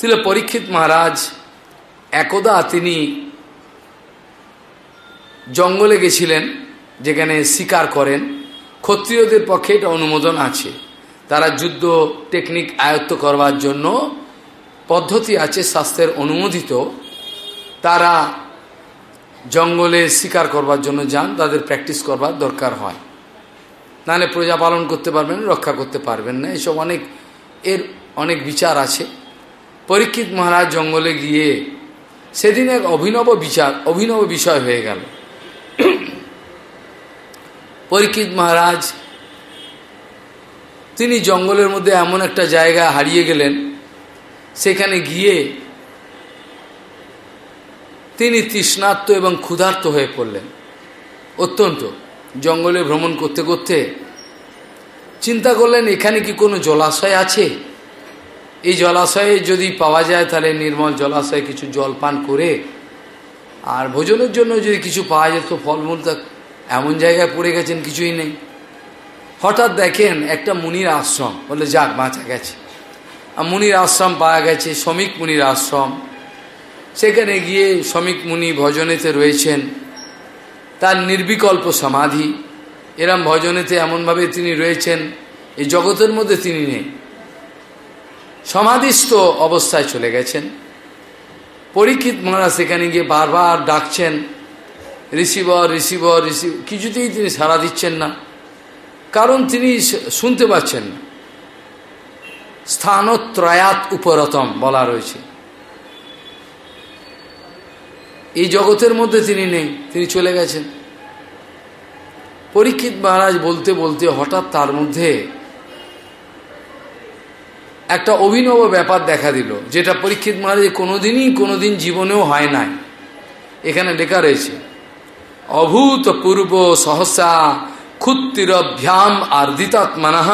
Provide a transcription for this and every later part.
ছিল পরীক্ষিত মহারাজ। একদা তিনি জঙ্গলে গেছিলেন, যেখানে শিকার করেন। ক্ষত্রিয়দের পক্ষে এটা অনুমোদন আছে। তারা যুদ্ধ টেকনিক আয়ত্ত করবার জন্য পদ্ধতি আছে স্বাস্থ্যের অনুমোদিত। তারা জঙ্গলে শিকার করবার জন্য যান, তাদের প্র্যাকটিস করবার দরকার হয়। নাহলে প্রজা পালন করতে পারবেন, রক্ষা করতে পারবেন না, এসব অনেক, এর অনেক বিচার আছে। পরীক্ষিত মহারাজ জঙ্গলে গিয়ে সেদিন এক অভিনব বিচার, অভিনব বিষয় হয়ে গেল। পরীক্ষিত মহারাজ তিনি জঙ্গলের মধ্যে এমন একটা জায়গা হারিয়ে গেলেন, সেখানে গিয়ে তিনি তৃষ্ণার্ত এবং ক্ষুধার্ত হয়ে পড়লেন। অত্যন্ত জঙ্গলে ভ্রমণ করতে করতে চিন্তা করলেন, এখানে কি কোনো জলাশয় আছে? এই জলাশয়ে যদি পাওয়া যায় তাহলে নির্মল জলাশয়ে কিছু জল পান করে, আর ভোজনের জন্য যদি কিছু পাওয়া যেত ফলমূল তা এমন জায়গায় পড়ে গেছেন কিছুই নেই। হঠাৎ দেখেন একটা মুনির আশ্রম, বলে যাক বাঁচা গেছে। মুনির আশ্রম পাওয়া গেছে, শ্রমিক মুনির আশ্রম। সেখানে গিয়ে শ্রমিক মুনি ভজনেতে রয়েছেন। তার নির্বিকল্প সমাধি। এরম ভজনেতে এমনভাবে তিনি রয়েছেন, এই জগতের মধ্যে তিনি নেই। সমাধিস্থ অবস্থায় চলে গেছেন। পরীক্ষিত মহারাজ সেখানে গিয়ে বারবার ডাকছেন রিসিভার রিসিভার রিসিভ কিছুতেই তিনি সাড়া দিচ্ছেন না। কারণ তিনি শুনতে পাচ্ছেন না। স্থানত্রয়াত উপরতম বলা রয়েছে। এই জগতের মধ্যে তিনি নেই, তিনি চলে গেছেন। পরীক্ষিত মহারাজ বলতে বলতে হঠাৎ তার মধ্যে একটা অভিনব ব্যাপার দেখা দিল, যেটা পরীক্ষিত মহারাজ কোনোদিনই কোনোদিন জীবনেও হয় নাই। এখানে লেখা রয়েছে, অভূতপূর্ব সহসা ক্ষুত্তিরভ্যাম আর্দিতাত্মনঃ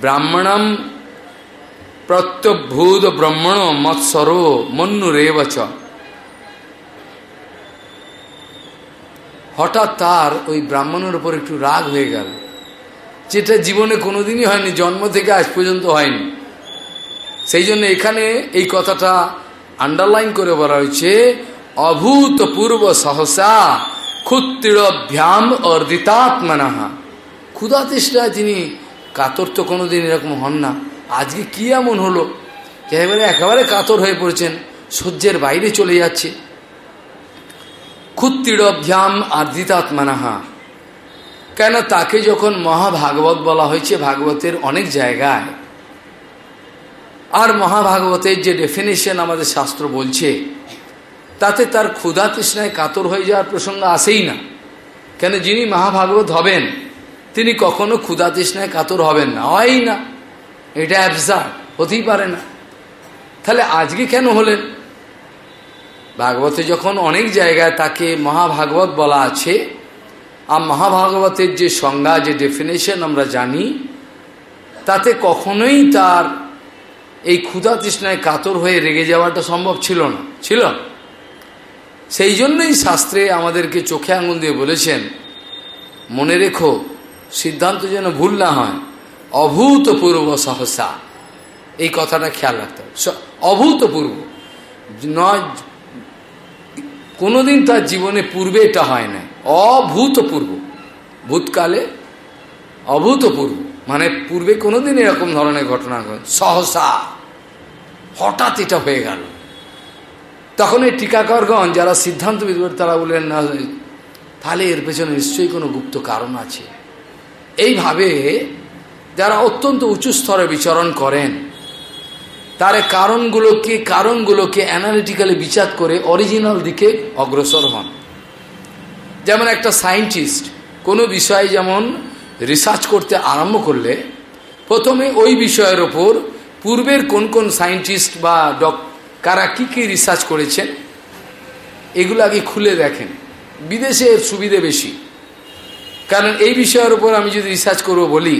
ব্রাহ্মণম প্রত্যভূত ব্রহ্মণ মৎসরো মন্নুরেবচ হঠাৎ তার ওই ব্রাহ্মণের উপর একটু রাগ হয়ে গেল। যেটা জীবনে কোনোদিনই হয়নি, জন্ম থেকে আজ পর্যন্ত হয়নি। সেই জন্য এখানে এই কথাটা আন্ডারলাইন করে বলা হয়েছে, অভূতপূর্ব সহসা ক্ষুত্রিড়ভ্যাম অর্দিতাত্মনাহা ক্ষুধা তৃষ্ণায় তিনি কাতর তো কোনোদিন এরকম হন না। আজকে কি এমন হলো? যে এবারে একেবারে কাতর হয়ে পড়েছেন, সহ্যের বাইরে চলে যাচ্ছে। ক্ষুত্রিড়ভ্যাম আর্দিতাত্মনাহা কেন তাকে যখন মহাভাগবত বলা হয়েছে, ভাগবতের অনেক জায়গায়, আর মহাভাগবতের যে ডেফিনেশন আমাদের শাস্ত্র বলছে, তাতে তার ক্ষুধা তৃষ্ণায় কাতর হয়ে যাওয়ার প্রসঙ্গ আসেই না। কেন যিনি মহাভাগবত হবেন, তিনি কখনো ক্ষুধা তৃষ্ণায় কাতর হবেন না। হয়ই না, এটা অ্যাবসার্ড হতেই পারে না। তাহলে আজকে কেন হলেন? ভাগবতে যখন অনেক জায়গায় তাকে মহাভাগবত বলা আছে আর মহাভাগবতের যে সংজ্ঞা, যে ডেফিনেশন আমরা জানি, তাতে কখনোই তার এই ক্ষুধা তৃষ্ণায় কাতর হয়ে রেগে যাওয়াটা সম্ভব ছিল না, ছিল। সেই জন্যই শাস্ত্রে আমাদেরকে চোখে আঙুল দিয়ে বলেছেন, মনে রেখো, সিদ্ধান্ত যেন ভুল না হয়, অভূতপূর্ব সহসা। এই কথাটা খেয়াল রাখতে হবে। অভূতপূর্ব। নয়, কোনোদিন তার জীবনে পূর্বে এটা হয় না অভূতপূর্ব। ভূতকালে অভূতপূর্ব। মানে পূর্বে কোনোদিন এরকম ধরনের ঘটনা সহসা। হঠাৎ এটা হয়ে গেল। তখন এই টিকাকরগণ যারা সিদ্ধান্ত বিদ্বের তারা বললেন, না, তাহলে এর পেছনে নিশ্চয়ই কোনো গুপ্ত কারণ আছে। এইভাবে যারা অত্যন্ত উঁচু স্তরে বিচরণ করেন, তার কারণগুলোকে কারণগুলোকে অ্যানালিটিক্যালি বিচার করে অরিজিনাল দিকে অগ্রসর হন। যেমন একটা সায়েন্টিস্ট কোনো বিষয়ে যেমন রিসার্চ করতে আরম্ভ করলে প্রথমে ওই বিষয়ের ওপর পূর্বের কোন কোন সায়েন্টিস্ট বা ডক, কারা কী কী রিসার্চ করেছেন, এগুলো আগে খুলে দেখেন। বিদেশে সুবিধে বেশি। কারণ এই বিষয়ের উপর আমি যদি রিসার্চ করব বলি,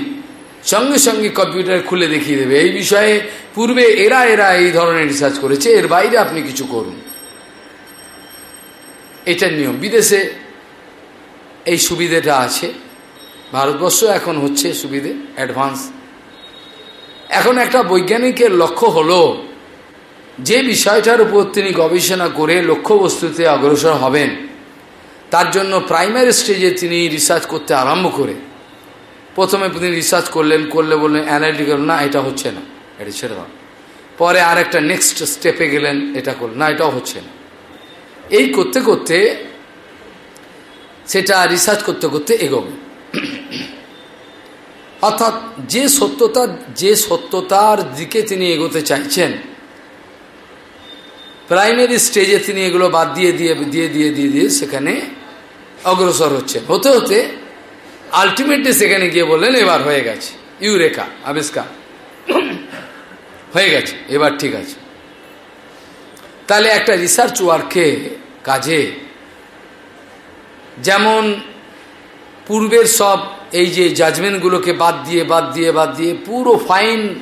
সঙ্গে সঙ্গে কম্পিউটার খুলে দেখিয়ে দেবে। এই বিষয়ে পূর্বে এরা এরা এই ধরনের রিসার্চ করেছে, এর বাইরে আপনি কিছু করুন। এটার নিয়ম। বিদেশে এই সুবিধেটা আছে। ভারতবর্ষ এখন হচ্ছে সুবিধে অ্যাডভান্স এখন একটা বৈজ্ঞানিকের লক্ষ্য হলো, যে বিষয়টার উপর তিনি গবেষণা করে লক্ষ্যবস্তুতে অগ্রসর হবেন, তার জন্য প্রাইমারি স্টেজে তিনি রিসার্চ করতে আরম্ভ করে। প্রথমে তিনি রিসার্চ করলেন, করলে বললেন অ্যানালিটিক্যাল না, এটা হচ্ছে না, এটা ছেড়ে দাও। পরে আর একটা নেক্সট স্টেপে গেলেন, এটা করলেন, না, এটাও হচ্ছে না। এই করতে করতে সেটা রিসার্চ করতে করতে এগোবে। অর্থাৎ যে সত্যতা, যে সত্যতার দিকে তিনি এগোতে চাইছেন প্রাইমারি স্টেজে তিনি এগুলো বাদ দিয়ে দিয়ে দিয়ে দিয়ে দিয়ে দিয়ে সেখানে অগ্রসর হচ্ছেন। হতে হতে আলটিমেটলি সেখানে গিয়ে বললেন, এবার হয়ে গেছে। ইউরেকা, আবিষ্কার। হয়ে গেছে, এবার ঠিক আছে। তাহলে একটা রিসার্চ ওয়ার্কে কাজে যেমন পূর্বের সব এই যে জাজমেন্টগুলোকে বাদ দিয়ে বাদ দিয়ে বাদ দিয়ে পুরো ফাইন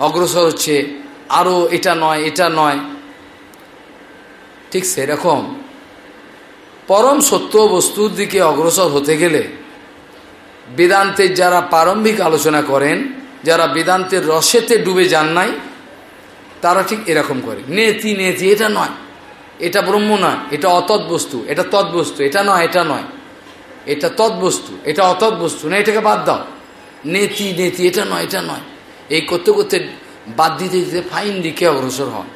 অগ্রসর হচ্ছে আরও এটা নয় এটা নয়। ঠিক সেরকম। পরম সত্য বস্তুর দিকে অগ্রসর হতে গেলে বেদান্তের যারা প্রারম্ভিক আলোচনা করেন, যারা বেদান্তের রসেতে ডুবে যান নাই, তারা ঠিক এরকম করে। নেতি নেতি, এটা নয়। এটা ব্রহ্ম নয়, এটা অতৎ বস্তু এটা তৎ বস্তু এটা নয় এটা নয়। এটা তৎ বস্তু এটা অতৎ বস্তু না এটাকে বাদ দাও। নেতি নেতি, এটা নয় এটা নয়। এই করতে করতে বাদ দিতে দিতে ফাইন দিকে অগ্রসর হন।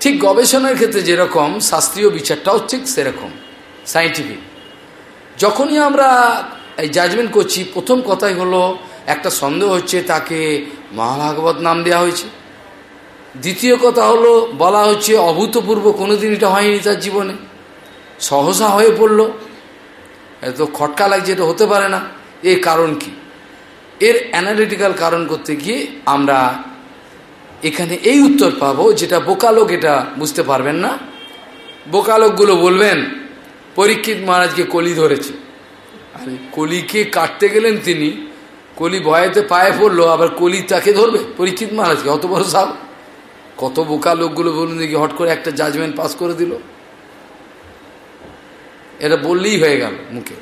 ঠিক গবেষণার ক্ষেত্রে যেরকম, শাস্ত্রীয় বিচারটাও ঠিক সেরকম সাইন্টিফিক যখনই আমরা এই জাজমেন্ট করছি, প্রথম কথাই হলো, একটা সন্দেহ হচ্ছে তাকে মহাভাগবত নাম দেওয়া হয়েছে। দ্বিতীয় কথা হলো, বলা হচ্ছে অভূতপূর্ব, কোনোদিন এটা হয়নি তার জীবনে। সহসা হয়ে পড়ল। এত খটকা লাগছে এটা হতে পারে না। এর কারণ কি? এর অ্যানালিটিক্যাল কারণ করতে গিয়ে আমরা এখানে এই উত্তর পাবো, যেটা বোকালোক এটা বুঝতে পারবেন না। বোকালোকগুলো বলবেন, পরীক্ষিত মহারাজকে কলি ধরেছে। আরে, কলিকে কাটতে গেলেন তিনি। কলি ভয়েতে পায়ে পড়ল, আবার কলি তাকে ধরবে? পরীক্ষিত মহারাজকে, অত বড় সাহ কত বোকা লোকগুলো বলুন দেখি, হট করে একটা জাজমেন্ট পাস করে দিল। এটা বললেই হয়ে গেল মুখে।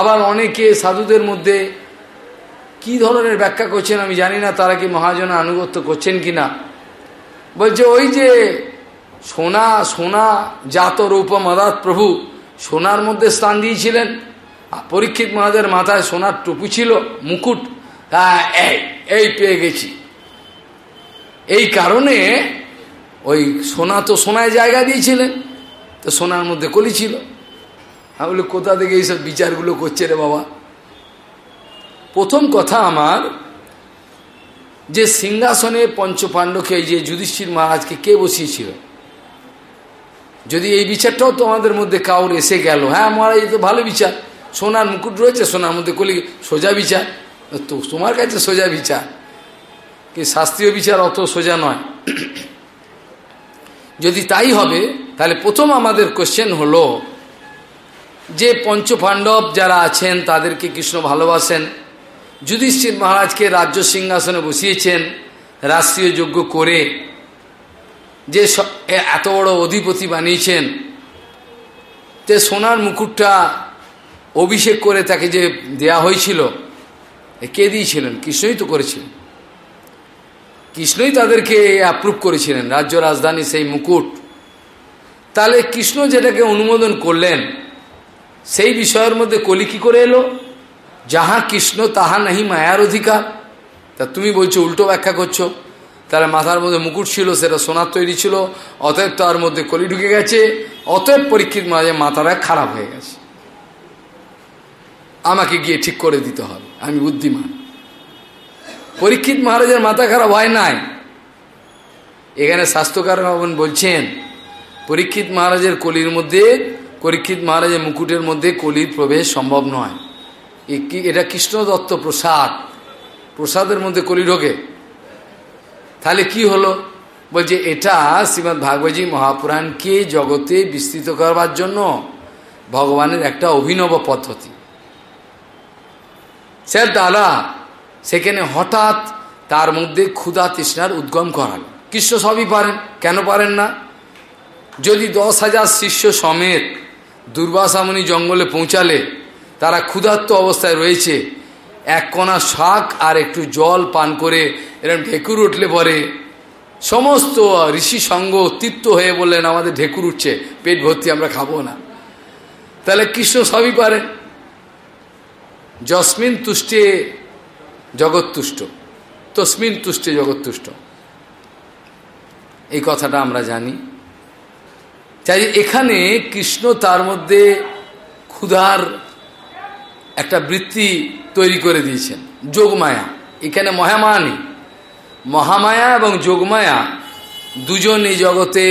আবার অনেকে সাধুদের মধ্যে কি ধরনের ব্যাখ্যা করছেন আমি জানি না, তারা কি মহাজনা আনুগত্য করছেন কি না। বলছে, ওই যে সোনা সোনা জাত রূপ মাদাত প্রভু সোনার মধ্যে স্থান দিয়েছিলেন পরীক্ষিত মহাদের মাথায় সোনার টুপু ছিল, মুকুট। হ্যাঁ এই এই পেয়ে গেছি। এই কারণে ওই সোনা তো সোনায় জায়গা দিয়েছিলেন, তো সোনার মধ্যে কলি ছিল। আমি বলি, কোথা থেকে এইসব বিচারগুলো করছে রে বাবা? প্রথম কথা আমার, যে সিংহাসনে পঞ্চপাণ্ডকে এই যে যুধিষ্ঠির মহারাজকে কে বসিয়েছিল? যদি এই বিচারটাও তোমাদের মধ্যে কাউর এসে গেল হ্যাঁ মহারাজ তো ভালো বিচার। সোনার মুকুট রয়েছে, সোনার মধ্যে কলি, সোজা বিচার। তো তোমার কাছে সোজা বিচার। কি শাস্ত্রীয় বিচার অত সোজা নয়। যদি তাই হবে, তাহলে প্রথম আমাদের কোশ্চেন হলো, যে পঞ্চপাণ্ডব যারা আছেন, তাদেরকে কৃষ্ণ ভালোবাসেন। যুধিষ্ঠির মহারাজকে রাজ্য সিংহাসনে বসিয়েছেন, রাষ্ট্রীয় যজ্ঞ করে, যে এত বড় অধিপতি বানিয়েছেন, তে সোনার মুকুটটা অভিষেক করে তাকে যে দেয়া হয়েছিল কে দিয়েছিলেন? কৃষ্ণই তো করেছিলেন। কৃষ্ণই তাদেরকে অ্যাপ্রুভ করেছিলেন। রাজ্য রাজধানী সেই মুকুট। তাহলে কৃষ্ণ যেটাকে অনুমোদন করলেন, সেই বিষয়ের মধ্যে কলি কি করে এলো? যাহা কৃষ্ণ, তাহা নাহি মায়ার অধিকার। তা তুমি বলছো, উল্টো ব্যাখ্যা করছ। তাহলে মাথার মধ্যে মুকুট ছিল, সেটা সোনার তৈরি ছিল, অতএব তার মধ্যে কলি ঢুকে গেছে, অতএব পরীক্ষিত মাঝে মাথাটা খারাপ হয়ে গেছে। আমাকে গিয়ে ঠিক করে দিতে হবে, আমি বুদ্ধিমান। পরীক্ষিত মহারাজের মাথা খারাপ হয় নাই। এখানে স্বাস্থ্যকার ভবন বলছেন, পরীক্ষিত মহারাজের কলির মধ্যে, পরীক্ষিত মহারাজের মুকুটের মধ্যে কলির প্রবেশ সম্ভব নয়। এটা কৃষ্ণ দত্ত প্রসাদ। প্রসাদের মধ্যে কলি ঢোকে। তাহলে কি হলো? বলছে, এটা শ্রীমৎ ভাগবতী মহাপুরাণকে জগতে বিস্তৃত করবার জন্য ভগবানের একটা অভিনব পদ্ধতি। স্যার দ্বারা সেখানে হঠাৎ তার মধ্যে ক্ষুধা তৃষ্ণার উদ্গম করান কৃষ্ণ সবই পারেন, কেন পারেন না? যদি দশ হাজার শিষ্য সমেত দুর্বাসামণি জঙ্গলে পৌঁছালে, তারা ক্ষুধার্ত অবস্থায় রয়েছে। এক কণা শাক আর একটু জল পান করে এরকম ঢেকুর উঠলে পরে সমস্ত ঋষি সঙ্গ তৃপ্ত হয়ে বললেন, আমাদের ঢেকুর উঠছে, পেট ভর্তি, আমরা খাব না। তাহলে কৃষ্ণ সবই পারেন। যস্মিন তুষ্টে জগৎ তুষ্ট তসমিন তুষ্টে জগৎ তুষ্ট এই কথাটা আমরা জানি। তাই এখানে কৃষ্ণ তার মধ্যে ক্ষুধার একটা বৃত্তি তৈরি করে দিয়েছেন, যোগমায়া। এখানে মহামায়া নেই। মহামায়া এবং যোগমায়া দুজন এই জগতে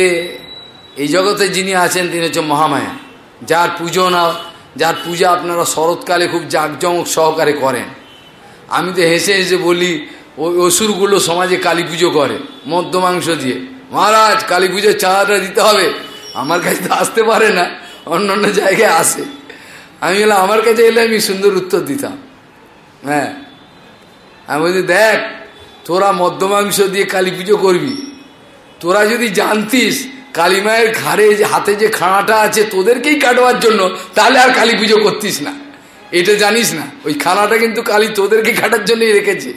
এই জগতে যিনি আছেন তিনি হচ্ছে মহামায়া। যার পুজো না যার পূজা আপনারা শরৎকালে খুব জাঁকজমক সহকারে করেন। আমি তো হেসে হেসে বলি ওই অসুরগুলো সমাজে কালী পুজো করে, মদ্য মাংস দিয়ে। মহারাজ, কালী পুজোর চাঁদাটা দিতে হবে। আমার কাছে তো আসতে পারে না, অন্য অন্য জায়গায় আসে। আমি বললাম, আমার কাছে এলে আমি সুন্দর উত্তর দিতাম। হ্যাঁ। আমি বলছি, দেখ, তোরা মদ্য মাংস দিয়ে কালী পুজো করবি। তোরা যদি জানতিস, কালী মায়ের ঘাড়ে যে, হাতে যে খানাটা আছে, তোদেরকেই কাটবার জন্য, তাহলে আর কালী পুজো করতিস না। এটা জানিস না, ওই খানাটা কিন্তু কালি তোদেরকে কাটার জন্যই রেখেছে।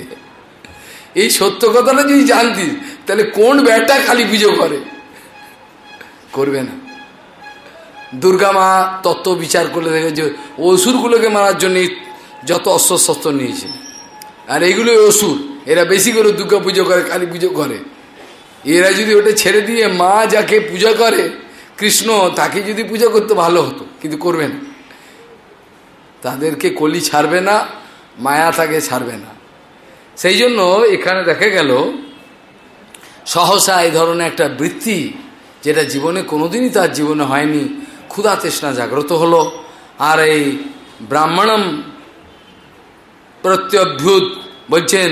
এই সত্য কথাটা যদি জানতিস তাহলে কোন ব্যাটা কালী পুজো করে? করবে না। দুর্গা মা তত্ত্ব বিচার করলে দেখে যে অসুরগুলোকে মারার জন্য যত অস্ত্রশস্ত্র নিয়েছে। আর এইগুলো অসুর, এরা বেশি করে দুর্গা পুজো করে, কালী পুজো করে। এরা যদি ওটা ছেড়ে দিয়ে মা যাকে পূজা করে, কৃষ্ণ তাকে যদি পূজা করতে ভালো হতো, কিন্তু করবে না। তাদেরকে কলি ছাড়বে না, মায়া তাকে ছাড়বে না। সেই জন্য এখানে দেখা গেল, সহসা এই ধরনের একটা বৃত্তি যেটা জীবনে কোনোদিনই তার জীবনে হয়নি, ক্ষুধা তৃষ্ণা জাগ্রত হলো, আর এই ব্রাহ্মণম প্রত্যভ্যুত বলছেন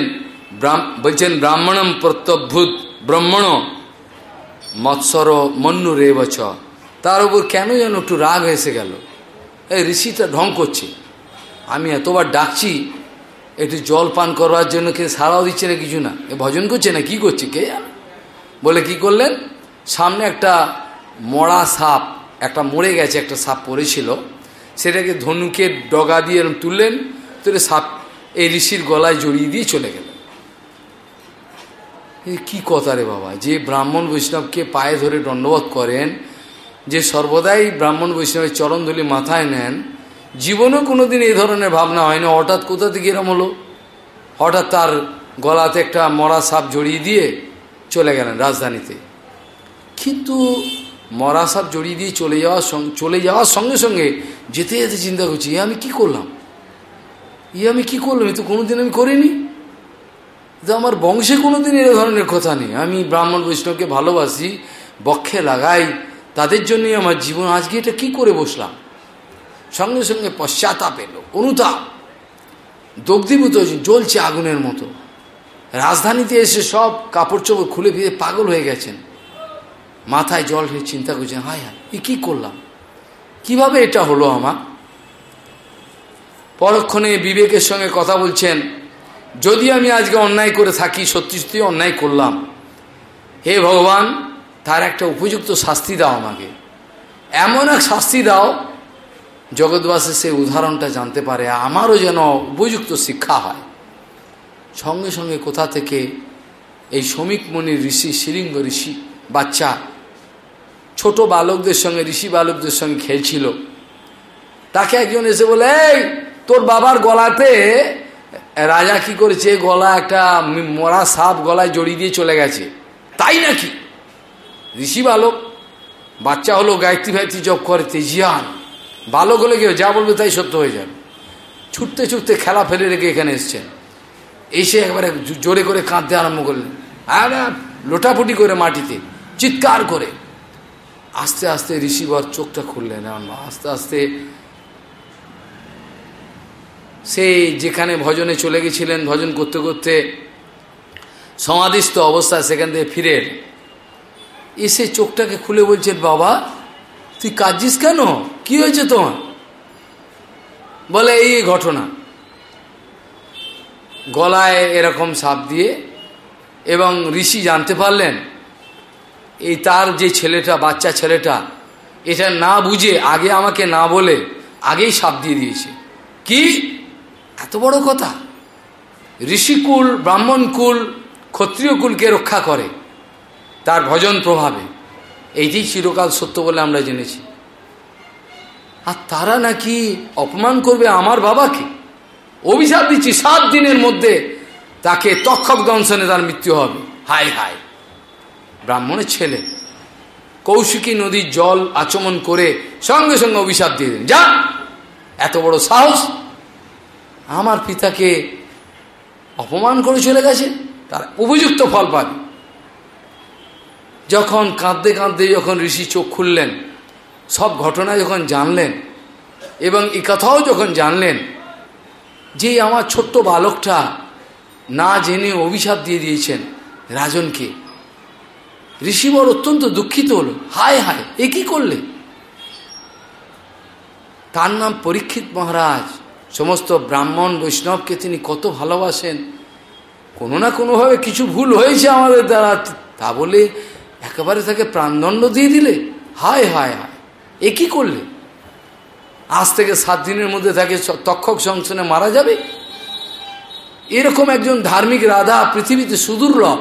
বলছেন ব্রাহ্মণম প্রত্যভ্যুত ব্রাহ্মণ মৎসর মন্নু রে বছ তার উপর কেন যেন একটু রাগ এসে গেল? এই ঋষিটা ঢং করছে। আমি এতবার ডাকছি, একটু জল পান করবার জন্য কে সারাও দিচ্ছে না কিছু না। এ ভজন করছে না, কি করছে, কে বলে কি করলেন, সামনে একটা মরা সাপ, একটা মরে গেছে, একটা সাপ পড়েছিল। সেটাকে ধনুকে ডগা দিয়ে তুললেন, তুলে সাপ এই ঋষির গলায় জড়িয়ে দিয়ে চলে গেলেন। কি কথা রে বাবা, যে ব্রাহ্মণ বৈষ্ণবকে পায়ে ধরে দণ্ডবোধ করেন যে সর্বদাই ব্রাহ্মণ বৈষ্ণবের চরণধলি মাথায় নেন, জীবনেও কোনোদিন এই ধরনের ভাবনা হয় না হঠাৎ কোথা থেকে এরম হলো? হঠাৎ তার গলাতে একটা মরা সাপ জড়িয়ে দিয়ে চলে গেলেন রাজধানীতে। কিন্তু মরা সাপ জড়িয়ে দিয়ে চলে যাওয়ার চলে যাওয়ার সঙ্গে সঙ্গে যেতে যেতে চিন্তা করছি, এ আমি কি করলাম? ই আমি কি করলাম? তো কোনোদিন আমি করিনি। তো আমার বংশে কোনোদিন এ ধরনের কথা নেই। আমি ব্রাহ্মণ বৈষ্ণবকে ভালোবাসি, বক্ষে লাগাই তাদের জন্যই আমার জীবন, আজকে এটা কি করে বসলাম? সঙ্গে সঙ্গে পশ্চাতাপ এলো, অনুতাপ। দগ্ধীভূত জ্বলছে আগুনের মতো। রাজধানীতে এসে সব কাপড় চোপড় খুলে ফিরে পাগল হয়ে গেছেন। মাথায় জল হয়ে চিন্তা করছেন, হায় হায়, এ কী করলাম? কীভাবে এটা হলো আমার? পরক্ষণে বিবেকের সঙ্গে কথা বলছেন, যদি আমি আজকে অন্যায় করে থাকি, সত্যি সত্যি অন্যায় করলাম। হে ভগবান তার একটা উপযুক্ত শাস্তি দাও আমাকে। এমন এক শাস্তি দাও জগৎবাসী সেই উদাহরণটা জানতে পারে, আমারও যেন উপযুক্ত শিক্ষা হয়। সঙ্গে সঙ্গে কোথা থেকে এই শ্রমিক মনির ঋষি, শিলিঙ্গ ঋষি বাচ্চা, ছোট বালকদের সঙ্গে, ঋষি বালকদের সঙ্গে খেলছিল। তাকে একজন এসে বলে, এই, তোর বাবার গলাতে রাজা কি করেছে? গলা একটা মরা সাপ গলায় জড়িয়ে দিয়ে চলে গেছে। তাই নাকি? ঋষি বালক, বাচ্চা হলো, গায়ত্রী ভাইত্রী জব করে তেজিয়ান বালক হলে কেউ যা বলবে তাই সত্য হয়ে যাবে। ছুটতে ছুটতে খেলা ফেলে রেখে এখানে এসছেন। এসে একবারে জোরে করে কাঁদতে আরম্ভ করলেন। আর লোটাপুটি করে মাটিতে, চিৎকার করে। আস্তে আস্তে ঋষিবর চোখটা খুললেন আস্তে আস্তে সে যেখানে ভজনে চলে গেছিলেন, ভজন করতে করতে সমাধিস্থ অবস্থা সেখান থেকে ফিরে এসে চোখটাকে খুলে বলছেন বাবা, তুই কাঁদছিস কেন? কি হয়েছে তোমার? বলে এই ঘটনা। গলায় এরকম সাপ দিয়ে এবং ঋষি জানতে পারলেন, এই তার যে ছেলেটা, বাচ্চা ছেলেটা, এটা না বুঝে, আগে আমাকে না বলে, আগেই সাপ দিয়ে দিয়েছে। কি? এত বড় কথা? ঋষিকুল, ব্রাহ্মণকুল, ক্ষত্রিয়কুলকে রক্ষা করে। তার ভজন প্রভাবে। এইটি চিরকাল সত্য বলে আমরা জেনেছি। আর তারা নাকি অপমান করবে আমার বাবাকে? অভিশাপ দিচ্ছি সাত দিনের মধ্যে তাকে তক্ষক দংশনে তার মৃত্যু হবে। হায় হায় ব্রাহ্মণের ছেলে কৌশিকী নদীর জল আচমন করে সঙ্গে সঙ্গে অভিশাপ দিয়ে দেন। যা! এত বড় সাহস! আমার পিতাকে অপমান করে চলে গেছে, তার উপযুক্ত ফল পাবে। যখন কাঁদতে কাঁদতে যখন ঋষি চোখ খুললেন, সব ঘটনা যখন জানলেন এবং এই কথাও যখন জানলেন যে আমার ছোট্ট বালকটা না জেনে অভিশাপ দিয়ে দিয়েছেন রাজনকে ঋষিবর অত্যন্ত দুঃখিত হল। হায় হায়, এ কি করলে? তার নাম পরীক্ষিত মহারাজ। সমস্ত ব্রাহ্মণ বৈষ্ণবকে তিনি কত ভালোবাসেন। কোনো না কোনোভাবে কিছু ভুল হয়েছে আমাদের দ্বারা। তা বলে একেবারে তাকে প্রাণদণ্ড দিয়ে দিলে? হায় হায় হায়। এ কি করলে? আজ থেকে সাত দিনের মধ্যে তাকে তক্ষক সংশনে মারা যাবে? এরকম একজন ধার্মিক রাধা পৃথিবীতে সুদূর্লভ।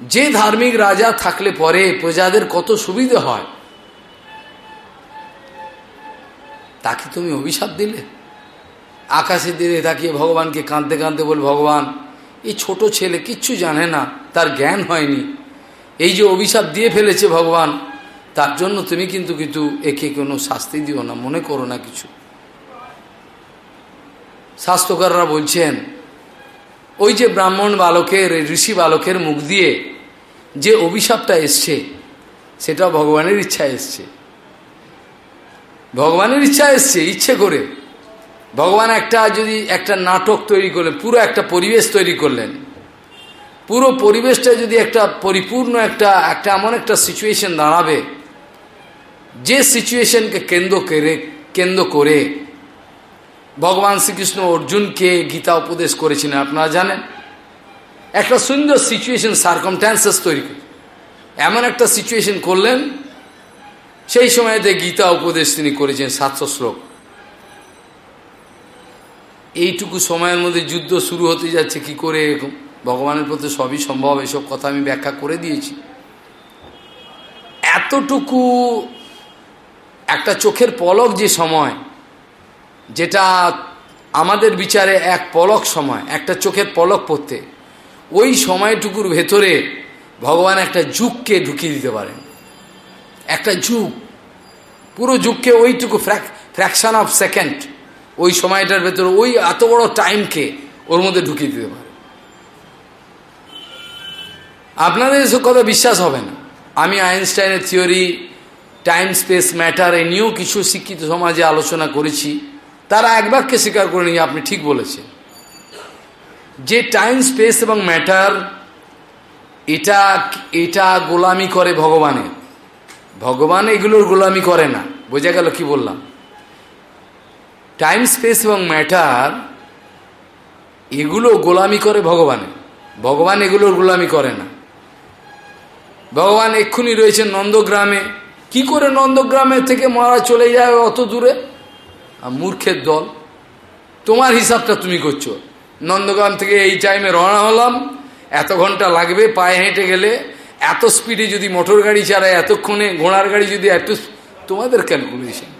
যে ধার্মিক রাজা থাকলে পরে প্রজাদের কত সুবিধে হয়? তাকে তুমি অভিশাপ দিলে? আকাশের দিকে তাকিয়ে ভগবানকে কাঁদতে কাঁদতে বল ভগবান, এই ছোট ছেলে কিচ্ছু জানে না, তার জ্ঞান হয়নি। এই যে অভিশাপ দিয়ে ফেলেছে ভগবান, তার জন্য তুমি কিন্তু কিন্তু একে কোনো শাস্তি দিও না, মনে করো না কিছু। স্বাস্থ্যকাররা বলছেন, ওই যে ব্রাহ্মণ বালকের ঋষি বালকের মুখ দিয়ে যে অভিশাপটা এসছে, সেটা ভগবানের ইচ্ছা এসছে। ভগবানের ইচ্ছা এসছে, ইচ্ছে করে। ভগবান একটা যদি একটা নাটক তৈরি করলেন, পুরো একটা পরিবেশ তৈরি করলেন পুরো পরিবেশটা যদি একটা পরিপূর্ণ একটা একটা এমন একটা সিচুয়েশন দাঁড়াবে, যে সিচুয়েশনকে কেন্দ্র করে কেন্দ্র করে ভগবান শ্রীকৃষ্ণ অর্জুনকে গীতা উপদেশ করেছিলেন। আপনারা জানেন, একটা সুন্দর সিচুয়েশন সার্কমট্যান্সেস তৈরি করে। এমন একটা সিচুয়েশন করলেন, সেই সময়তে গীতা উপদেশ তিনি করেছেন সাতশো শ্লোক। এইটুকু সময়ের মধ্যে যুদ্ধ শুরু হতে যাচ্ছে, কি করে এরকম? ভগবানের প্রতি সবই সম্ভব, এসব কথা আমি ব্যাখ্যা করে দিয়েছি। এতটুকু একটা চোখের পলক যে সময়, যেটা আমাদের বিচারে এক পলক সময়, একটা চোখের পলক পড়তে, ওই সময়টুকুর ভেতরে ভগবান একটা যুগকে ঢুকিয়ে দিতে পারেন। একটা যুগ, পুরো যুগকে ওইটুকু ফ্র্যাক ফ্র্যাকশন অফ সেকেন্ড ওই সময়টার ভেতরে ওই এত বড় টাইমকে ওর মধ্যে ঢুকিয়ে দিতে পারে আপনাদের এসব কথা বিশ্বাস হবে না। আমি আইনস্টাইনের থিওরি, টাইম, স্পেস, ম্যাটার এ নিয়েও কিছু শিক্ষিত সমাজে আলোচনা করেছি। তারা এক বাক্যে স্বীকার করে নিয়ে আপনি ঠিক বলেছেন। যে টাইম, স্পেস এবং ম্যাটার, এটা এটা গোলামি করে ভগবানের। ভগবান এগুলোর গোলামি করে না। বোঝা গেল কি বললাম? টাইম, স্পেস এবং ম্যাটার, এগুলো গোলামি করে ভগবানের। ভগবান এগুলোর গোলামি করে না। ভগবান এক্ষুনি রয়েছেন নন্দগ্রামে। কি করে নন্দগ্রামের থেকে মারা চলে যায় অত দূরে? আর মূর্খের দল। তোমার হিসাবটা তুমি করছ। নন্দগ্রাম থেকে এই টাইমে রওনা হলাম। এত ঘণ্টা লাগবে পায়ে হেঁটে গেলে। এত স্পিডে যদি মোটর গাড়ি চালায়, এতক্ষণে ঘোড়ার গাড়ি যদি এত তোমাদের ক্যালকুলেশন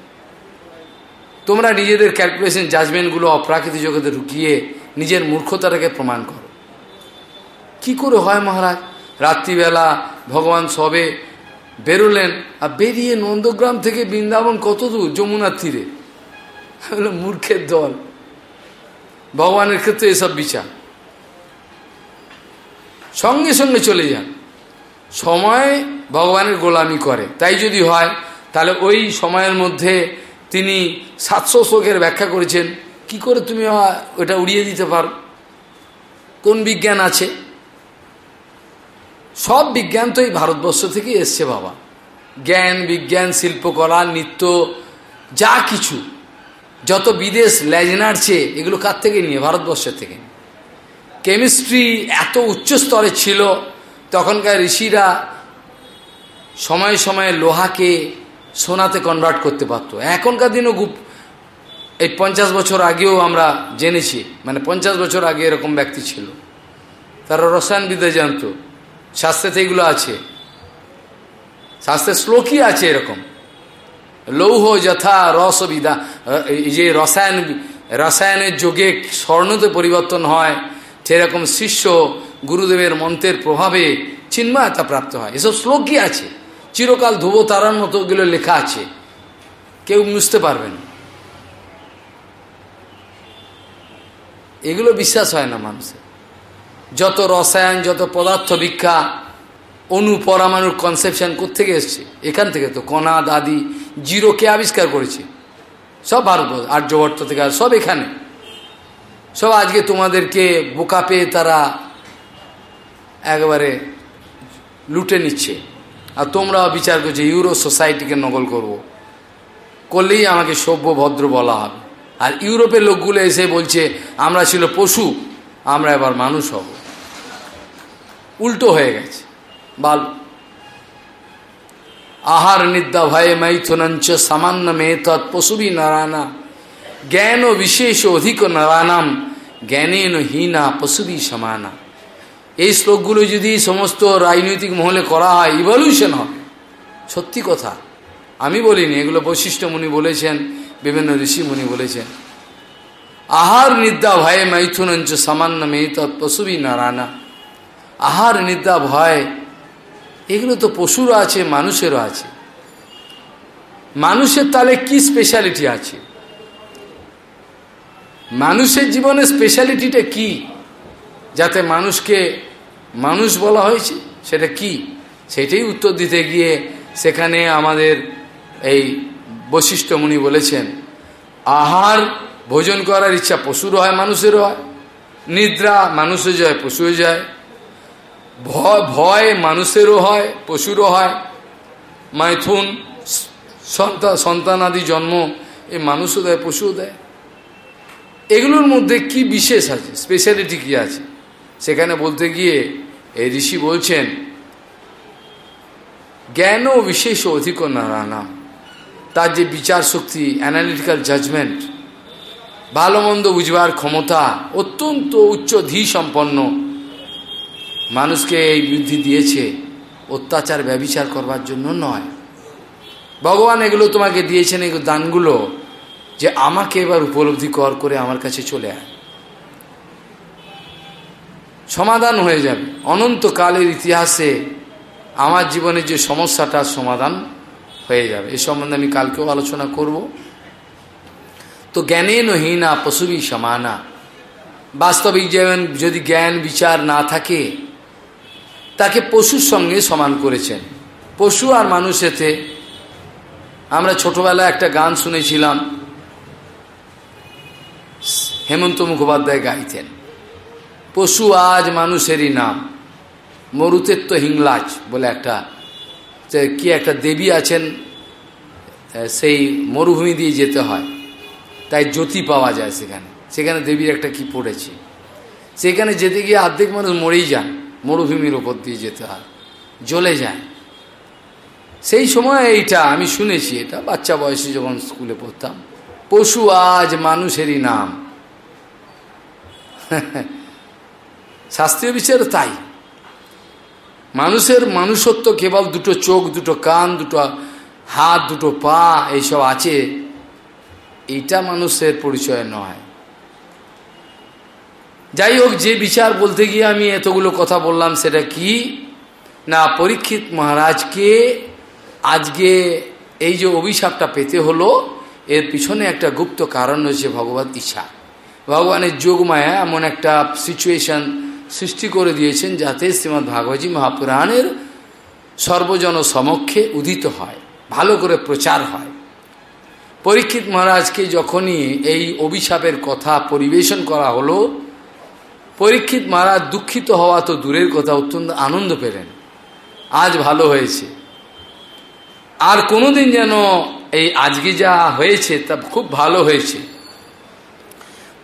তোমরা নিজেদের ক্যালকুলেশন জাজমেন্টগুলো অপ্রাকৃতিক জগতে ঢুকিয়ে নিজের মূর্খতাটাকে প্রমাণ করো। কি করে হয় মহারাজ? রাত্রিবেলা ভগবান সবে বেরোলেন আর বেরিয়ে নন্দগ্রাম থেকে বৃন্দাবন কত দূর? যমুনার তীরে। মূর্খের দল। ভগবানের ক্ষেত্রে এসব বিচার। সঙ্গে সঙ্গে চলে যান। সময় ভগবানের গোলামি করে। তাই যদি হয়, তাহলে ওই সময়ের মধ্যে তিনি সাতশো শ্লোকের ব্যাখ্যা করেছেন। কি করে তুমি ওটা উড়িয়ে দিতে পারো? কোন বিজ্ঞান আছে? সব বিজ্ঞান তো এই ভারতবর্ষ থেকে এসছে বাবা। জ্ঞান, বিজ্ঞান, শিল্পকলা, নৃত্য, যা কিছু। যত বিদেশ লেজ নাড়ছে এগুলো কার থেকে নিয়ে? ভারতবর্ষের থেকে। কেমিস্ট্রি এত উচ্চ স্তরে ছিল, তখনকার ঋষিরা সময়ে সময়ে লোহাকে সোনাতে কনভার্ট করতে পারতো। এখনকার দিনও গুপ, এই পঞ্চাশ বছর আগেও আমরা জেনেছি মানে পঞ্চাশ বছর আগে এরকম ব্যক্তি ছিল। তারা রসায়নবিদ্যা জানত শাস্ত্রে এগুলো আছে। শাস্ত্রের শ্লোকই আছে এরকম। লৌহ যথা রসবিদা যে রসায়ন, রসায়নের যোগে স্বর্ণতে পরিবর্তন হয়, সেরকম শিষ্য গুরুদেবের মন্ত্রের প্রভাবে চিন্ময়তা প্রাপ্ত হয়। এসব শ্লোকই আছে। চিরকাল ধ্রুব তারার মতো ওগুলো লেখা আছে। কেউ বুঝতে পারবেন এগুলো বিশ্বাস হয় না মানুষের। যত রসায়ন, যত পদার্থ ভিক্ষা অনু পরমাণুর কনসেপশন কোথেকে এসছে? এখান থেকে তো কণা, দাদি, জিরো কে আবিষ্কার করেছে? সব ভারত আর্যভট্ট থেকে, আর সব এখানে। সব আজকে তোমাদেরকে বোকা পেয়ে তারা একবারে লুটে নিচ্ছে। আর তোমরাও বিচার করছ, ইউরো সোসাইটিকে নকল করব। করলেই আমাকে সভ্য ভদ্র বলা হবে। আর ইউরোপের লোকগুলো এসে বলছে, আমরা ছিল পশু। আমরা এবার মানুষ হব। উল্টো হয়ে গেছে। বাল। আহার নিদ্যা ভয়ে মৈথুনঞ্চ সামান্য মে তৎ পশুবি নারায়ণা। জ্ঞান ও বিশেষ অধিক নারায়ণাম। জ্ঞানেন হীনা পশুবি সমানা। এই শ্লোকগুলো যদি সমস্ত রাজনৈতিক মহলে করা হয় ইভলিউশন হবে। সত্যি কথা। আমি বলিনি, এগুলো বৈশিষ্ট্য মুনি বলেছেন, বিভিন্ন ঋষি মুনি বলেছেন। আহার নিদ্যা ভয়ে মৈথুনঞ্চ সামান্য মেয়ে তৎ পশুবি নারায়ণা আহার নিদ্যা ভয় এগুলো তো পশুরও আছে মানুষেরও আছে মানুষের তাহলে কি স্পেশালিটি আছে মানুষের জীবনে স্পেশালিটিটা কি যাতে মানুষকে মানুষ বলা হয়েছে সেটা কি সেটাই উত্তর দিতে গিয়ে সেখানে আমাদের এই বৈশিষ্ট্যমণি বলেছেন আহার ভোজন করার ইচ্ছা পশুরও হয়, মানুষেরও হয়। নিদ্রা মানুষও যায় পশুও যায়। ভয় ভয় মানুষেরও হয়, পশুরও হয়। মাইথুন সন্তান সন্তানাদি জন্ম এই মানুষও দেয়, পশুও দেয়। এগুলোর মধ্যে কি বিশেষ আছে? স্পেশালিটি কি আছে? সেখানে বলতে গিয়ে এই ঋষি বলছেন, জ্ঞান ও বিশেষ অধিক নারায়ণা। তার যে বিচার শক্তি অ্যানালিটিক্যাল জাজমেন্ট ভালো মন্দ বুঝবার ক্ষমতা অত্যন্ত উচ্চ ধী সম্পন্ন মানুষকে এই বুদ্ধি দিয়েছে অত্যাচার ব্যবিচার করবার জন্য নয়। ভগবান এগুলো তোমাকে দিয়েছেন এগুলো দানগুলো যে আমাকে এবার উপলব্ধি কর করে আমার কাছে চলে আয়। সমাধান হয়ে যাবে। অনন্তকালের ইতিহাসে আমার জীবনের যে সমস্যাটার সমাধান হয়ে যাবে। এই সম্বন্ধে আমি কালকেও আলোচনা করব। তো জ্ঞানে নহীনা পশুবি সমানা। বাস্তবিক যেমন যদি জ্ঞান, বিচার না থাকে, তাকে পশুর সঙ্গে সমান করেছেন। পশু আর মানুষেতে আমরা ছোটবেলায় একটা গান শুনেছিলাম, হেমন্ত মুখোপাধ্যায় গাইতেন। পশু আজ মানুষেরই নাম, মরুতের তো হিংলাজ বলে একটা কি একটা দেবী আছেন সেই মরুভূমি দিয়ে যেতে হয়। তাই জ্যোতি পাওয়া যায় সেখানে। সেখানে দেবীর একটা কি পড়েছে। সেখানে যেতে গিয়ে অর্ধেক মানুষ মরেই যান। মরুভূমির ওপর দিয়ে যেতে হয়। জ্বলে যায়। সেই সময় এইটা আমি শুনেছি, এটা বাচ্চা বয়সে যখন স্কুলে পড়তাম। পশু আজ মানুষেরই নাম। শাস্ত্রীয় বিচার তাই। মানুষের মানুষত্ব কেবল দুটো চোখ, দুটো কান, দুটো হাত, দুটো পা, এইসব আছে। এইটা মানুষের পরিচয় নয়। যাই হোক, যে বিচার বলতে গিয়ে আমি এতগুলো কথা বললাম, সেটা কি? না, পরীক্ষিত মহারাজকে আজকে এই যে অভিশাপটা পেতে হলো, এর পিছনে একটা গুপ্ত কারণ রয়েছে ভগবত ইচ্ছা। ভগবানের যোগমায়া এমন একটা সিচুয়েশন সৃষ্টি করে দিয়েছেন, যাতে শ্রীমৎ ভাগবতী মহাপুরাণের সর্বজন সমক্ষে উদিত হয়, ভালো করে প্রচার হয়। পরীক্ষিত মহারাজকে যখনই এই অভিশাপের কথা পরিবেশন করা হলো, পরীক্ষিত মহারাজ দুঃখিত হওয়া তো দূরের কথা, অত্যন্ত আনন্দ পেলেন। আজ ভালো হয়েছে। আর কোনোদিন যেন এই আজকে যা হয়েছে তা খুব ভালো হয়েছে।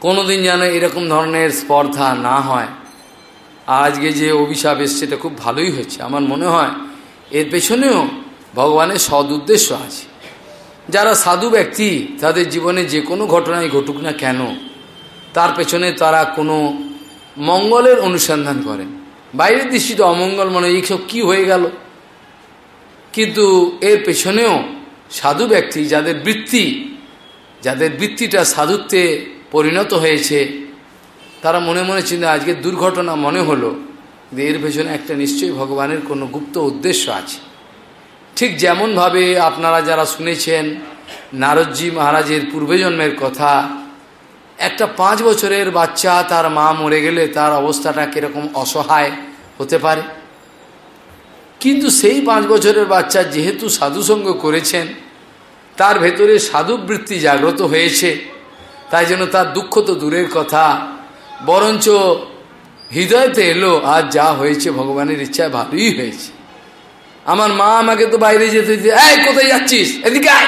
কোনোদিন যেন এরকম ধরনের স্পর্ধা না হয়। আজকে যে অভিশাপ এসছে, এটা খুব ভালোই হয়েছে। আমার মনে হয় এর পেছনেও ভগবানের সদ উদ্দেশ্য আছে। যারা সাধু ব্যক্তি, তাদের জীবনে যে কোনো ঘটনাই ঘটুক না কেন, তার পেছনে তারা কোনো মঙ্গলের অনুসন্ধান করেন। বাইরের দৃষ্টিতে অমঙ্গল মনে হয় এইসব কী হয়ে গেল? কিন্তু এর পেছনেও সাধু ব্যক্তি, যাদের বৃত্তি, যাদের বৃত্তিটা সাধুত্বে পরিণত হয়েছে, তারা মনে মনে চিন্তা, আজকে দুর্ঘটনা মনে হলো এর পেছনে একটা নিশ্চয়ই ভগবানের কোনো গুপ্ত উদ্দেশ্য আছে। ঠিক যেমনভাবে আপনারা যারা শুনেছেন নারদজি মহারাজের পূর্বজন্মের কথা, একটা পাঁচ বছরের বাচ্চা তার মা মরে গেলে তার অবস্থাটা কীরকম অসহায় হতে পারে? কিন্তু সেই পাঁচ বছরের বাচ্চা যেহেতু সাধুসঙ্গ করেছেন, তার ভেতরে সাধুবৃত্তি জাগ্রত হয়েছে, তাই জন্য তার দুঃখ তো দূরের কথা। বরঞ্চ হৃদয়তে এলো আর যা হয়েছে ভগবানের ইচ্ছায় ভালোই হয়েছে। আমার মা আমাকে তো বাইরে যেতে দিতে এই, কোথায় যাচ্ছিস? এদিকে আয়।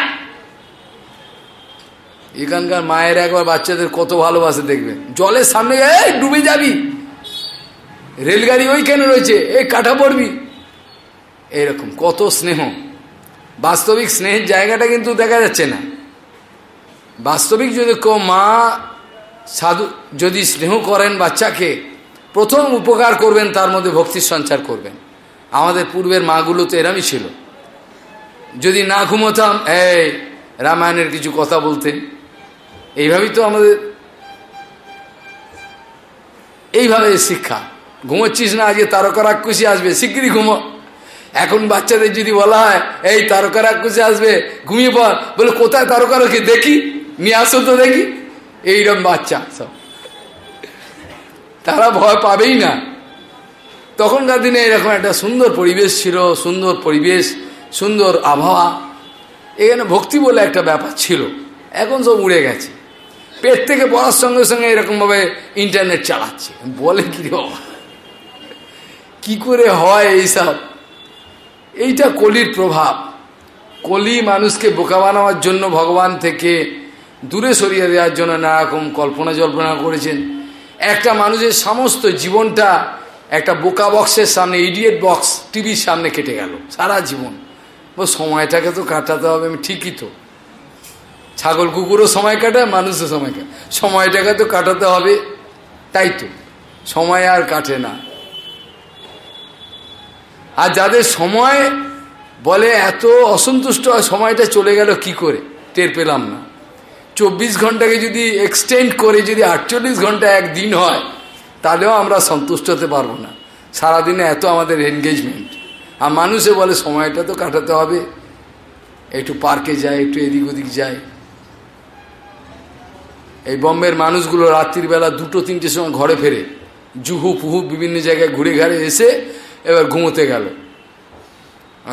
এখানকার মায়ের একবার বাচ্চাদের কত ভালোবাসে দেখবে। জলের সামনে, এই, ডুবে যাবি। রেলগাড়ি ওইখানে রয়েছে। এই কাঠা পড়বি। এরকম কত স্নেহ। বাস্তবিক স্নেহের জায়গাটা কিন্তু দেখা যাচ্ছে না। বাস্তবিক যদি কেউ মা, সাধু, যদি স্নেহ করেন বাচ্চাকে, প্রথম উপকার করবেন, তার মধ্যে ভক্তির সঞ্চার করবেন। আমাদের পূর্বের মাগুলো তো এরমই ছিল। যদি না ঘুমোতাম, এই রামায়ণের কিছু কথা বলতেন এইভাবেই তো আমাদের এইভাবে শিক্ষা। ঘুমোচ্ছিস না, আজকে তারকা রাক্ষসী আসবে, শিগগিরই ঘুমো। এখন বাচ্চাদের যদি বলা হয়, এই তারকা রাক্ষসী আসবে, ঘুমিয়ে পর বলে, কোথায় তারকা রাখি দেখি? নিয়ে আসো তো দেখি। এইরকম বাচ্চা সব। তারা ভয় পাবেই না। তখনকার দিনে এরকম একটা সুন্দর পরিবেশ ছিল, সুন্দর পরিবেশ, সুন্দর আবহাওয়া। এখানে ভক্তি বলে একটা ব্যাপার ছিল। এখন সব উড়ে গেছে। পেট থেকে পড়ার সঙ্গে সঙ্গে এরকমভাবে ইন্টারনেট চালাচ্ছে। বলে কি কি করে হয় এইসব? এইটা কলির প্রভাব। কলি মানুষকে বোকা বানাবার জন্য ভগবান থেকে দূরে সরিয়ে দেওয়ার জন্য নানারকম কল্পনা জল্পনা করেছেন। একটা মানুষের সমস্ত জীবনটা একটা বোকা বক্সের সামনে ইডিয়েট বক্স টিভির সামনে কেটে গেল, সারা জীবন। ও সময়টাকে তো কাটাতে হবে, আমি ঠিকই তো। ছাগল কুকুরও সময় কাটায়, মানুষও সময় কাটায়। সময়টাকে তো কাটাতে হবে, তাই তো। সময় আর কাটে না। আর যাদের সময় বলে এত অসন্তুষ্ট সময়টা চলে গেল কি করে? টের পেলাম না। চব্বিশ ঘন্টাকে যদি এক্সটেন্ড করে, যদি আটচল্লিশ ঘণ্টা একদিন হয় তাহলেও আমরা সন্তুষ্ট হতে পারব না। সারাদিনে এত আমাদের এনগেজমেন্ট আর মানুষে বলে, সময়টা তো কাটাতে হবে। একটু পার্কে যায়, একটু এদিক ওদিক যায়। এই বম্বের মানুষগুলো রাত্রির বেলা দুটো, তিনটের সময় ঘরে ফেরে, জুহু পুহু বিভিন্ন জায়গায় ঘুরে ঘাড়ে এসে এবার ঘুমোতে গেল।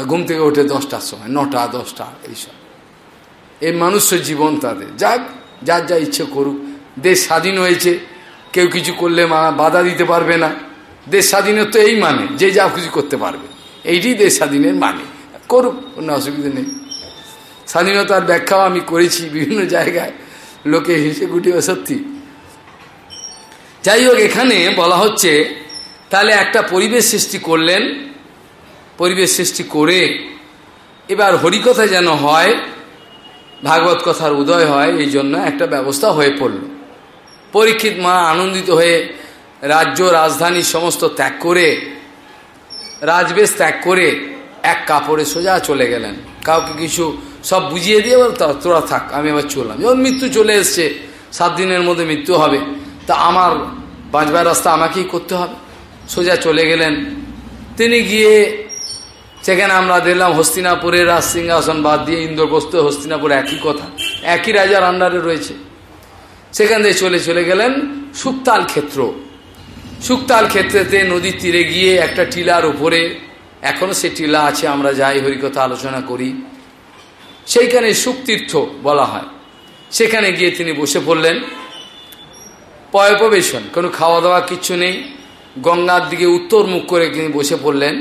ঘুম থেকে ওঠে দশটার সময়, নটা, দশটা, এইসব। এই মানুষের জীবন তাদের। যাক, যার যা ইচ্ছে করুক। দেশ স্বাধীন হয়েছে। কেউ কিছু করলে বাধা দিতে পারবে না। দেশ স্বাধীনের তো এই মানে যে যা কিছু করতে পারবে। এইটি দেশ স্বাধীনের মানে। করুক, কোনো অসুবিধা নেই। স্বাধীনতার ব্যাখ্যাও আমি করেছি বিভিন্ন জায়গায়। লোকে হেসে গুটিও সত্যি। যাই হোক, এখানে বলা হচ্ছে, তাহলে একটা পরিবেশ সৃষ্টি করলেন। পরিবেশ সৃষ্টি করে এবার হরিকথা যেন হয়, ভাগবত কথার উদয় হয়, এই জন্য একটা ব্যবস্থা হয়ে পড়ল। পরীক্ষিত মা আনন্দিত হয়ে রাজ্য, রাজধানী সমস্ত ত্যাগ করে, রাজবেশ ত্যাগ করে এক কাপড়ে সোজা চলে গেলেন। কাউকে কিছু সব বুঝিয়ে দিয়ে তোরা থাক, আমি এবার চললাম। যখন মৃত্যু চলে এসছে। সাত দিনের মধ্যে মৃত্যু হবে। তা আমার বাঁচবার রাস্তা আমাকেই করতে হবে। সোজা চলে গেলেন। তিনি গিয়ে সেখানে আমরা দেখলাম হস্তিনাপুরের রাজ সিংহাসন বাদ দিয়ে ইন্দ্রপ্রস্থ হস্তিনাপুর একই কথা। একই রাজার আন্ডারে রয়েছে। সেখান থেকে চলে চলে গেলেন সুক্তাল ক্ষেত্র। সুক্তাল ক্ষেত্রেতে নদীর তীরে গিয়ে একটা টিলার উপরে এখনও সে টিলা আছে, আমরা যাই হরিকথা আলোচনা করি, সেইখানে সুকতীর্থ বলা হয়। সেখানে গিয়ে তিনি বসে পড়লেন। পয়োপবেশন, কোনো খাওয়া দাওয়া কিচ্ছু নেই। গঙ্গার দিকে উত্তর মুখ করে তিনি বসে পড়লেন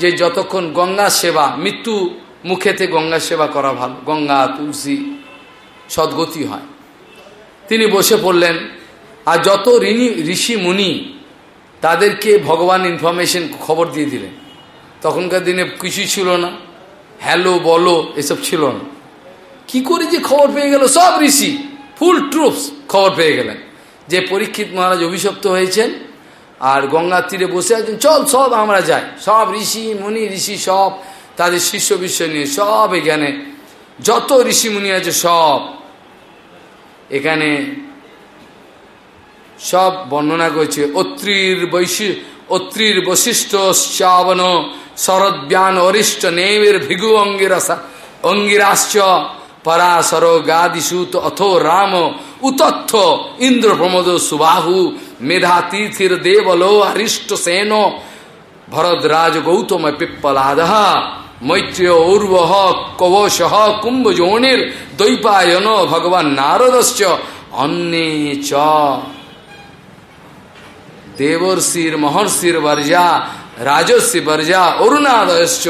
যে যতক্ষণ গঙ্গা সেবা, মৃত্যু মুখেতে গঙ্গা সেবা করা ভালো, গঙ্গা, তুলসী সদ্গতি হয়। তিনি বসে পড়লেন, আর যত ঋণী, ঋষি, মুনি, তাদেরকে ভগবান ইনফরমেশন খবর দিয়ে দিলেন। তখনকার দিনে কিছুই ছিল না। হ্যালো, বলো, এসব ছিল না। কি করে যে খবর পেয়ে গেল? সব ঋষি ফুল ট্রুপস খবর পেয়ে গেলেন। যে পরীক্ষিত মহারাজ অভিশপ্ত হয়েছেন, আর গঙ্গার তীরে বসে আছেন, চল, সব আমরা যাই। সব ঋষি, মুনি, ঋষি, সব তাদের শিষ্য বিশ্ব নিয়ে সব এখানে। যত ঋষি, মুনি আছে, সব এখানে সব বর্ণনা করছে, অত্রির বৈশি, অত্রির বৈশিষ্ট্য শ্রাবণ শরদ্যান অরিষ্ট নেবের ভিগু অঙ্গিরসা, অঙ্গিরাশ্চ পরাশর গাদিসুত অথ রাম উতথ্য ইন্দ্র প্রমোদ সুবাহু মেধা দেবল হরিষ্ট সেন ভরদ্রাজ গৌতম পিপ্পলাদ মৈত্রীয় ঔর্ব কবশ কুম্ভজোনির দৈপায়ন ভগবান নারদশ্চ অন্যে চ। দেবর্ষির মহর্ষির বর্জা রাজস্বী বর্জা, অরুণাদয়শ্চ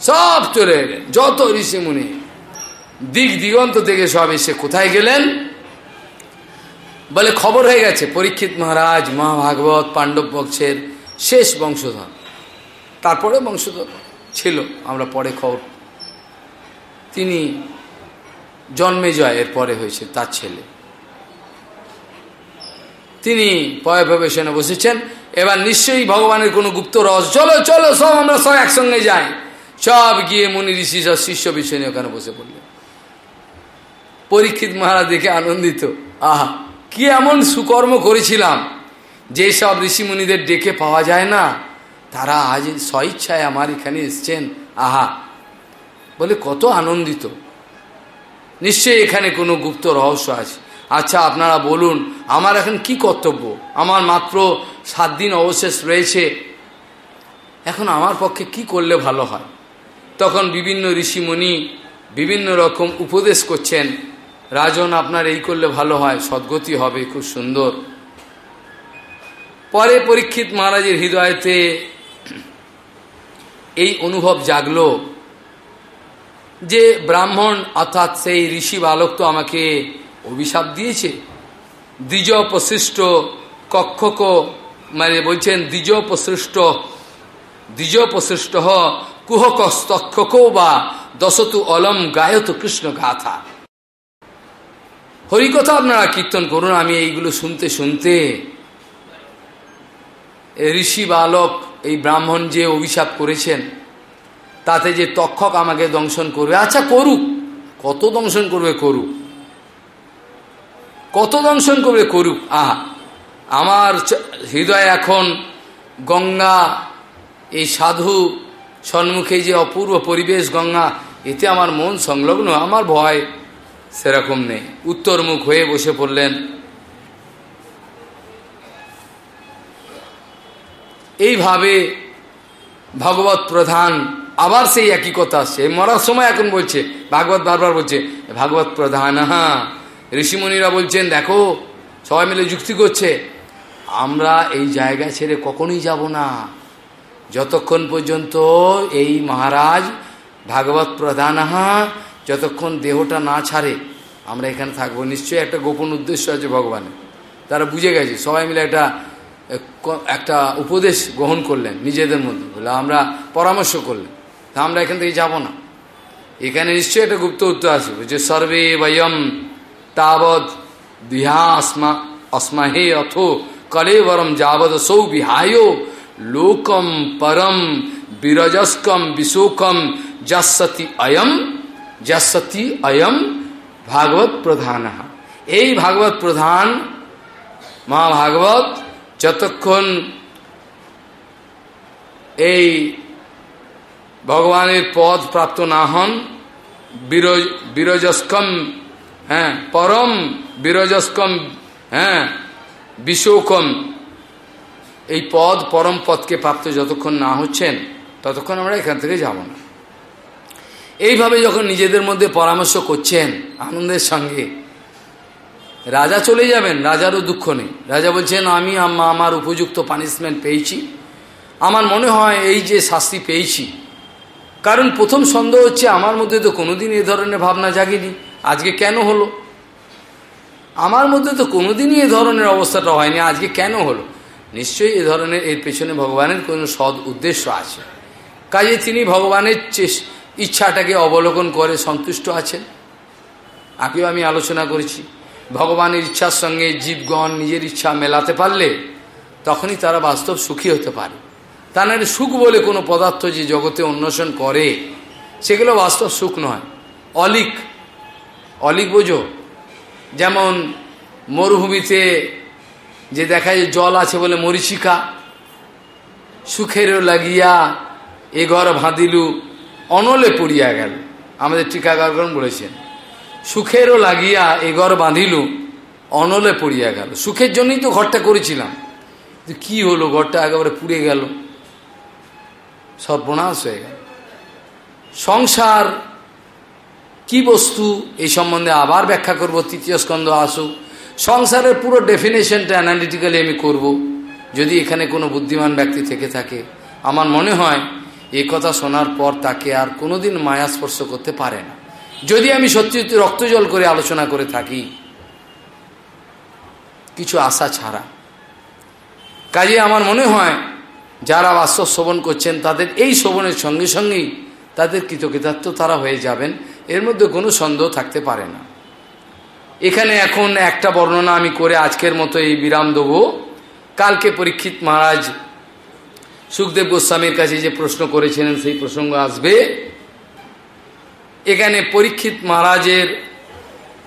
সব চলে এলেন যত ঋষি মুনি। দিক দিগন্ত থেকে সব এসে কোথায় গেলেন? বলে খবর হয়ে গেছে, পরীক্ষিত মহারাজ, মহাভাগবত পাণ্ডব পক্ষের শেষ বংশধর। তারপরে বংশধর। ছিল, আমরা পরে খবর। তিনি জন্মে জয় এর পরে হয়েছে তার ছেলে। তিনি পয়ভবেশনে বসেছেন। এবার নিশ্চয়ই ভগবানের কোনো গুপ্ত রস চলো চলো, সব আমরা সব একসঙ্গে যাই। সব গিয়ে মুনি ঋষি সব শিষ্য বিষয় ওখানে বসে পড়লেন। পরীক্ষিত মহারাজ দেখে আনন্দিত। আহা, কি এমন সুকর্ম করেছিলাম। যে সব ঋষিমুনিদের ডেকে পাওয়া যায় না তারা আজ স্বইচ্ছায় আমার এখানে এসছেন। আহা! বলে কত আনন্দিত। নিশ্চয়ই এখানে কোনো গুপ্ত রহস্য আছে। আচ্ছা আপনারা বলুন, আমার এখন কি কর্তব্য? আমার মাত্র সাত দিন অবশেষ রয়েছে। এখন আমার পক্ষে কি করলে ভালো হয়? তখন বিভিন্ন ঋষিমণি বিভিন্ন রকম উপদেশ করছেন, রাজন, আপনার এই করলে ভালো হয়, সদ্গতি হবে, খুব সুন্দর। পরে পরীক্ষিত মহারাজের হৃদয়তে এই অনুভব জাগলো যে ব্রাহ্মণ অর্থাৎ সেই ঋষি বালক তো আমাকে অভিশাপ দিয়েছে। দ্বিজ প্রসৃষ্ট কক্ষক মানে বলছেন দ্বিজ প্রসৃষ্ট দ্বিজ প্রসৃষ্ট কুহকস্তক্ষক বা দশতু অলম গায়ত কৃষ্ণ গাথা। হরিকথা আপনারা কীর্তন করুন, আমি এইগুলো শুনতে শুনতে ঋষি বালক এই ব্রাহ্মণ যে অভিশাপ করেছেন, তাতে যে তক্ষক আমাকে দংশন করবে আচ্ছা করুক। কত দংশন করবে, করুক। কত দংশন করবে, করুক। আহা, আমার হৃদয় এখন গঙ্গা, এই সাধু সন্মুখে যে অপূর্ব পরিবেশ গঙ্গা, এতে আমার মন সংলগ্ন, আমার ভয় সেরকম নেই। উত্তরমুখ হয়ে বসে পড়লেন এইভাবে ভগবত প্রধান আবার সেই একই কথা আসছে। মরার সময় এখন বলছে, ভাগবত বারবার বলছে, ভাগবত প্রধান হ্যাঁ ঋষিমণিরা বলছেন, দেখো, সবাই মিলে যুক্তি করছে, আমরা এই জায়গা ছেড়ে কখনই যাব না। যতক্ষণ পর্যন্ত এই মহারাজ ভাগবত প্রধান যতক্ষণ দেহটা না ছাড়ে, আমরা এখানে থাকব। নিশ্চয়ই একটা গোপন উদ্দেশ্য আছে ভগবানের। তারা বুঝে গেছে, সবাই মিলে একটা একটা উপদেশ গ্রহণ করলেন নিজেদের মধ্যে। বলে আমরা পরামর্শ করলেন তা আমরা এখান থেকে যাব না। এখানে নিশ্চয়ই একটা গুপ্ত উত্তর আসবে যে সর্বে বয়ম তাবৎ বিহা অসমা অস্মাহে অথ কলেবরম যাবৎ সৌ বিহায়। লোকম পরম বিরজস্কম বিশোকম যশতি অয়ম যশতি অয়ম ভাগবত প্রধান। এই ভাগবত প্রধান মহাভাগবত যতক্ষণ এই ভগবানের পদ প্রাপ্ত না হন বিরজ বিরজস্কম হ্যাঁ পরম বিরজস্কম হ্যাঁ বিশোকম, এই পদ, পরম পদকে প্রাপ্ত যতক্ষণ না হচ্ছেন, ততক্ষণ আমরা এখান থেকে যাব না। এইভাবে যখন নিজেদের মধ্যে পরামর্শ করছেন আনন্দের সঙ্গে রাজা চলে যাবেন, রাজারও দুঃখ নেই। রাজা বলছেন, আমি আমার উপযুক্ত পানিশমেন্ট পেয়েছি। আমার মনে হয় এই যে শাস্তি পেয়েছি, কারণ প্রথম সন্দেহ হচ্ছে আমার মধ্যে তো কোনোদিন এ ধরনের ভাবনা জাগেনি। আজকে কেন হলো? আমার মধ্যে তো কোনোদিনই এ ধরনের অবস্থাটা হয়নি, আজকে কেন হলো? নিশ্চয়ই এ ধরনের, এর পেছনে ভগবানের কোনো সৎ উদ্দেশ্য আছে। কাজে তিনি ভগবানের ইচ্ছাটাকে অবলোকন করে সন্তুষ্ট আছেন। আগেও আমি আলোচনা করেছি ভগবানের ইচ্ছার সঙ্গে জীবগণ নিজের ইচ্ছা মেলাতে পারলে তখনই তারা বাস্তব সুখী হতে পারে। তা নাহলে সুখ বলে কোনো পদার্থ যে জগতে অন্বেষণ করে, সেগুলো বাস্তব সুখ নয়। অলিক অলিক বোঝো। যেমন মরুভূমিতে যে দেখা যায় জল আছে বলে মরিচিকা সুখেরও লাগিয়া এ ঘর ভাঁদিলু, অনলে পড়িয়া গেল। আমাদের টিকাগারগণ বলেছেন সুখেরও লাগিয়া এ ঘর বাঁধিলু, অনলে পড়িয়া গেল। সুখের জন্যই তো ঘরটা করেছিলাম। কি হলো, ঘরটা একেবারে পুড়ে গেল। সর্বনাশ হয়ে গেল। সংসার কি বস্তু এই সম্বন্ধে আবার ব্যাখ্যা করব, তৃতীয় স্কন্ধ আসুক। সংসারের পুরো ডেফিনেশনটা অ্যানালিটিক্যালি আমি করব। যদি এখানে কোনো বুদ্ধিমান ব্যক্তি থেকে থাকে, আমার মনে হয় এই কথা শোনার পর তাকে আর কোনোদিন মায়া স্পর্শ করতে পারে না। যদি আমি সত্যি সত্যি রক্তজল করে আলোচনা করে থাকি, কিছু আশা ছাড়া। কাজে আমার মনে হয়, যারা বাস্তব শ্রবণ করছেন, তাদের এই শ্রবণের সঙ্গে সঙ্গেই তাদের কৃতকৃতার্থ তারা হয়ে যাবেন। এর মধ্যে কোনো সন্দেহ থাকতে পারে না। এখানে এখন একটা বর্ণনা আমি করে আজকের মতো এই বিরাম দেবো। কালকে পরীক্ষিত মহারাজ সুখদেব গোস্বামীর কাছে যে প্রশ্ন করেছিলেন, সেই প্রসঙ্গ আসবে। এখানে পরীক্ষিত মহারাজের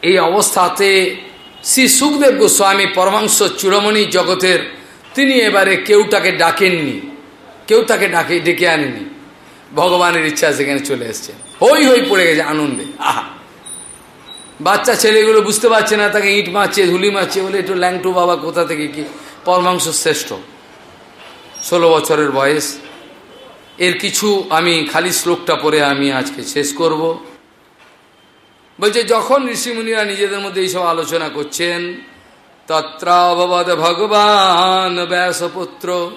এই অবস্থাতে শ্রী সুখদেব গোস্বামী পরমাংশ চূড়মণি জগতের, তিনি এবারে কেউ তাকে ডাকেননি, কেউ তাকে ডাকে ডেকে আনেনি ভগবানের ইচ্ছা সেখানে চলে এসছে। হই হই পড়ে গেছে আনন্দে। আহা! বাচ্চা ছেলেগুলো বুঝতে পারছে না, তাকে ইট মারছে, ধুলি মারছে বলে একটু ল্যাংটু বাবা কোথা থেকে কি? পরমাংশ শ্রেষ্ঠ। ষোলো বছরের বয়স। এর কিছু আমি খালি শ্লোকটা পরে আমি আজকে শেষ করব। বলছে, যখন ঋষিমুনিরা নিজেদের মধ্যে এইসব আলোচনা করছেন তত্রাবদ ভগবান ব্যাসপুত্র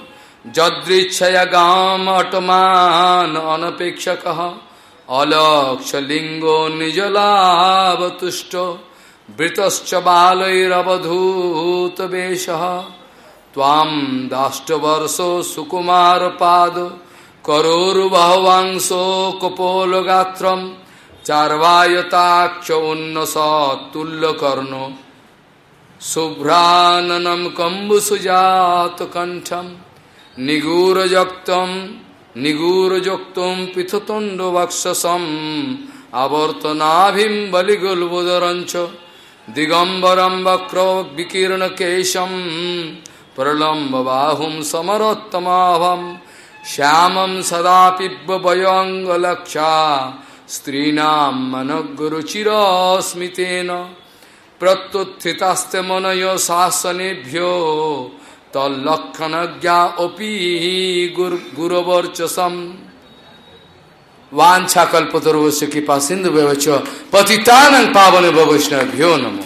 যদৃচ্ছয়া গাম অটমান অনপেক্ষক অলক্ষলিঙ্গ নিজলাবতুষ্ট বৃতশ্চ বালৈরবধূত বেশ। তাম দাষ্টবর্ষ সুকুমার পাদ করোরুবাহবাংশ কপোলগাত্রম চার্বায়তাক্ষ উন্নস তুল্যকর্ণ শুভ্রাননম কম্বুসুজাত কণ্ঠম নিগূরযক্তম নিগূরযুক্তম পৃথতণ্ড বক্ষসম আবর্তনাভিম বলিগুলবুদরঞ্চ দিগম্বরম বক্র বিকীর্ণ প্রলম্ব বাহুম সমরোত্তমাভম শ্যামম সদা পিব্বয়ঙ্গলক্ষা স্ত্রীণাম মনগুরুচিরস্মিতেন প্রত্যুত্থিতাস্তে মনয় শাসনেভ্যো তল্লক্ষণজ্ঞা অপি গুরবর্চসম वाछा कल्पतरुवश्य कृपा सिंधु व्यवच पतितानंग पावन वैष्णव्यो नमो